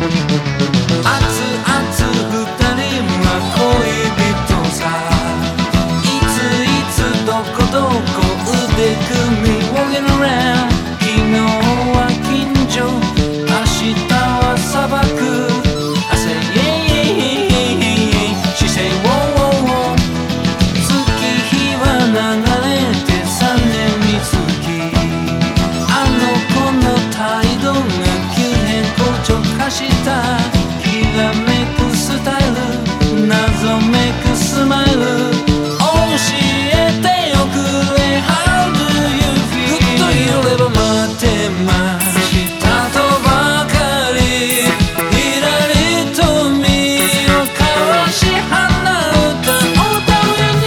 Thank がめくスタイル謎めくスマイル教えてよくれ How do you. feel ぐっと揺れば待ってましたとばかりひらりと身をかわし花歌おために